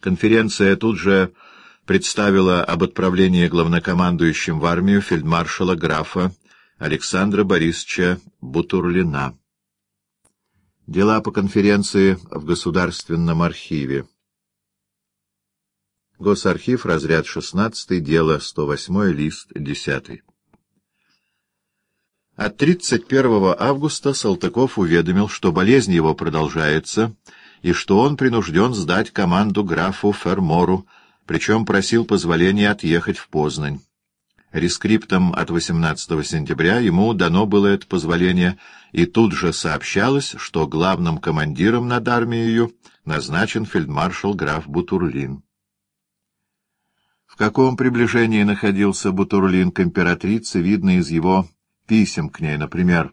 Конференция тут же представила об отправлении главнокомандующим в армию фельдмаршала графа Александра Борисовича Бутурлина. Дела по конференции в Государственном архиве. Госархив, разряд 16, дело 108, лист 10. От 31 августа Салтыков уведомил, что болезнь его продолжается и что он принужден сдать команду графу Фермору, причем просил позволения отъехать в Познань. Рескриптом от 18 сентября ему дано было это позволение, и тут же сообщалось, что главным командиром над армией назначен фельдмаршал граф Бутурлин. В каком приближении находился Бутурлин к императрице, видно из его писем к ней, например,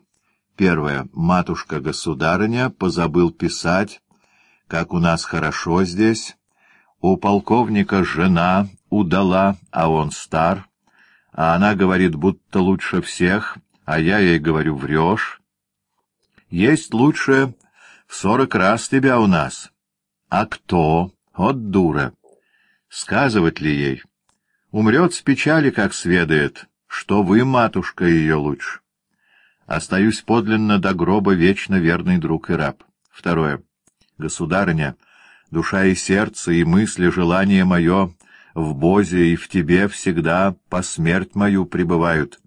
первое «Матушка-государыня позабыл писать, как у нас хорошо здесь, у полковника жена удала, а он стар» а она говорит, будто лучше всех, а я ей говорю, врешь. Есть лучше в сорок раз тебя у нас. А кто? Вот дура. Сказывать ли ей? Умрет с печали, как сведает, что вы, матушка, ее лучше. Остаюсь подлинно до гроба вечно верный друг и раб. Второе. Государыня, душа и сердце, и мысли, желание мое в Бозе и в тебе всегда по смерть мою пребывают,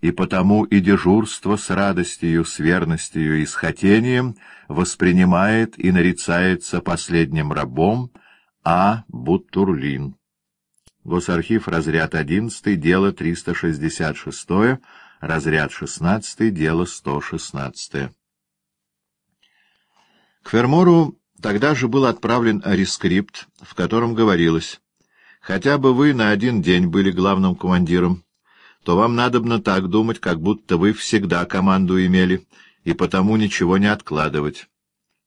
и потому и дежурство с радостью, с верностью и с хотением воспринимает и нарицается последним рабом А. Буттурлин. Госархив, разряд 11, дело 366, разряд 16, дело 116. К Фермору тогда же был отправлен рескрипт, в котором говорилось Хотя бы вы на один день были главным командиром, то вам надобно так думать, как будто вы всегда команду имели, и потому ничего не откладывать.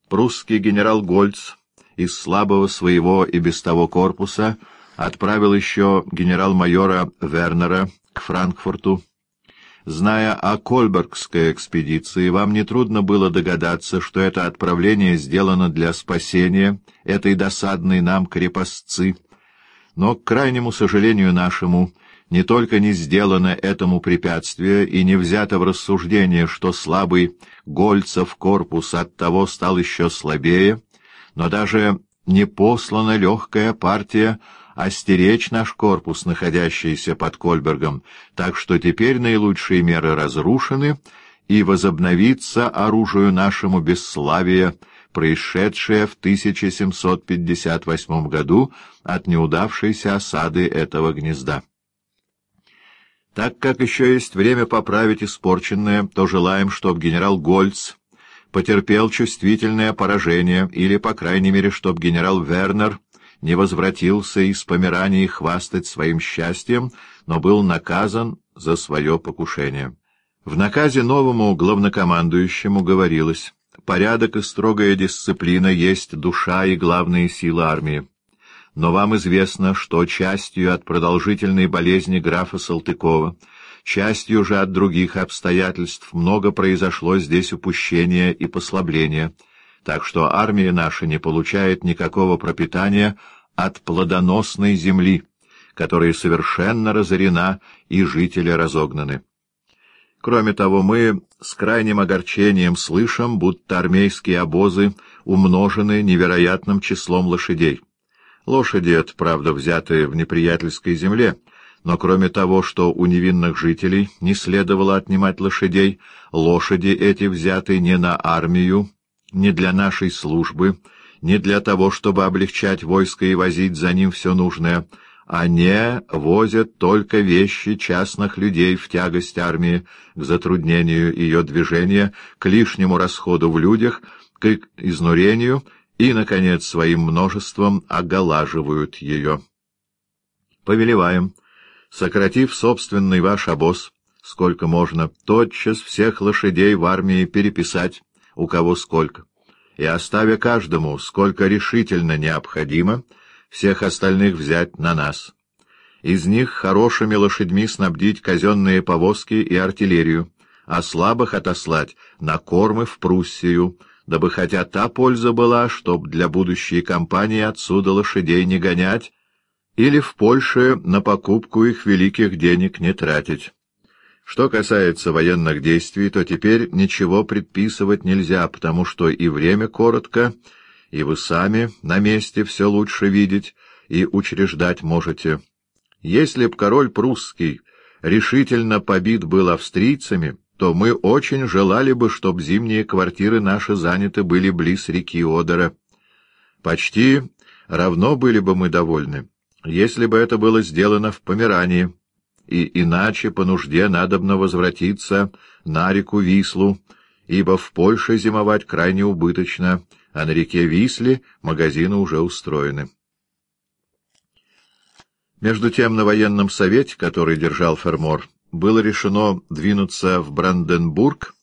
Прусский генерал Гольц из слабого своего и без того корпуса отправил еще генерал-майора Вернера к Франкфурту. Зная о Кольбергской экспедиции, вам нетрудно было догадаться, что это отправление сделано для спасения этой досадной нам крепостцы, но, к крайнему сожалению нашему, не только не сделано этому препятствие и не взято в рассуждение, что слабый Гольцев корпус от того стал еще слабее, но даже не послана легкая партия остеречь наш корпус, находящийся под Кольбергом, так что теперь наилучшие меры разрушены, и возобновится оружию нашему бесславие — происшедшее в 1758 году от неудавшейся осады этого гнезда. Так как еще есть время поправить испорченное, то желаем, чтобы генерал Гольц потерпел чувствительное поражение, или, по крайней мере, чтобы генерал Вернер не возвратился из Померании хвастать своим счастьем, но был наказан за свое покушение. В наказе новому главнокомандующему говорилось Порядок и строгая дисциплина есть душа и главные силы армии. Но вам известно, что частью от продолжительной болезни графа Салтыкова, частью же от других обстоятельств много произошло здесь упущения и послабления, так что армия наша не получает никакого пропитания от плодоносной земли, которая совершенно разорена и жители разогнаны. Кроме того, мы с крайним огорчением слышим, будто армейские обозы умножены невероятным числом лошадей. Лошади — это, правда, взятые в неприятельской земле, но кроме того, что у невинных жителей не следовало отнимать лошадей, лошади эти взяты не на армию, не для нашей службы, не для того, чтобы облегчать войско и возить за ним все нужное, они возят только вещи частных людей в тягость армии, к затруднению ее движения, к лишнему расходу в людях, к изнурению и, наконец, своим множеством оголаживают ее. Повелеваем, сократив собственный ваш обоз, сколько можно, тотчас всех лошадей в армии переписать, у кого сколько, и оставя каждому, сколько решительно необходимо, — всех остальных взять на нас. Из них хорошими лошадьми снабдить казенные повозки и артиллерию, а слабых отослать на кормы в Пруссию, дабы хотя та польза была, чтоб для будущей кампании отсюда лошадей не гонять, или в Польше на покупку их великих денег не тратить. Что касается военных действий, то теперь ничего предписывать нельзя, потому что и время коротко, и вы сами на месте все лучше видеть и учреждать можете. Если б король прусский решительно побит был австрийцами, то мы очень желали бы, чтоб зимние квартиры наши заняты были близ реки Одера. Почти равно были бы мы довольны, если бы это было сделано в Померании и иначе по нужде надобно возвратиться на реку Вислу, ибо в Польше зимовать крайне убыточно, а на реке Висле магазины уже устроены. Между тем на военном совете, который держал Фермор, было решено двинуться в Бранденбург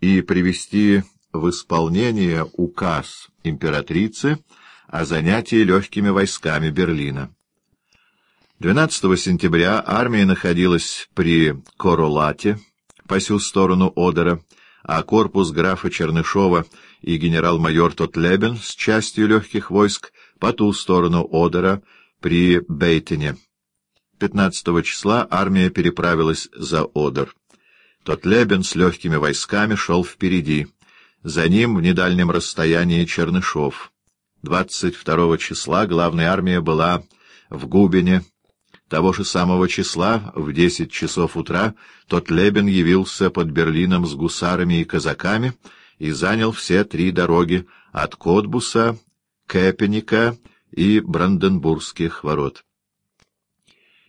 и привести в исполнение указ императрицы о занятии легкими войсками Берлина. 12 сентября армия находилась при Королате, по сю сторону Одера, а корпус графа Чернышова и генерал-майор Тотлебен с частью легких войск по ту сторону Одера при Бейтене. 15 числа армия переправилась за Одер. Тотлебен с легкими войсками шел впереди. За ним в недальнем расстоянии Чернышов. 22 числа главная армия была в Губине, того же самого числа, в десять часов утра, тот Лебен явился под Берлином с гусарами и казаками и занял все три дороги от Котбуса, Кэпеника и Бранденбургских ворот.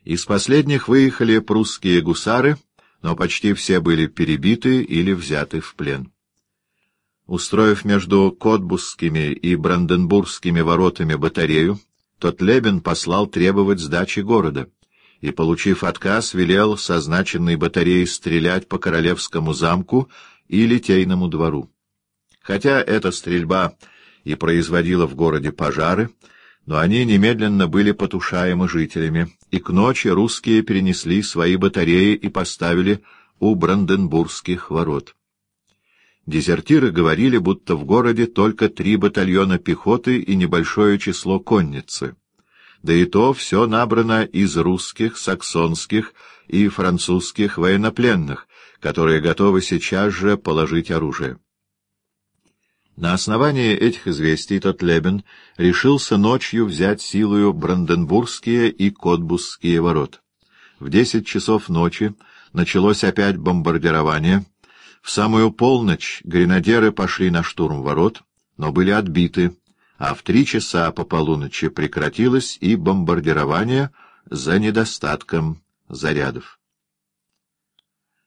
Из последних выехали прусские гусары, но почти все были перебиты или взяты в плен. Устроив между Котбусскими и Бранденбургскими воротами батарею, тот Лебен послал требовать сдачи города и, получив отказ, велел со значенной батареей стрелять по Королевскому замку и Литейному двору. Хотя эта стрельба и производила в городе пожары, но они немедленно были потушаемы жителями, и к ночи русские перенесли свои батареи и поставили у Бранденбургских ворот. Дезертиры говорили, будто в городе только три батальона пехоты и небольшое число конницы. Да и то все набрано из русских, саксонских и французских военнопленных, которые готовы сейчас же положить оружие. На основании этих известий тот Лебен решился ночью взять силою Бранденбургские и Котбусские ворот. В десять часов ночи началось опять бомбардирование — в самую полночь гренадеры пошли на штурм ворот, но были отбиты, а в три часа по полуночи прекратилось и бомбардирование за недостатком зарядов.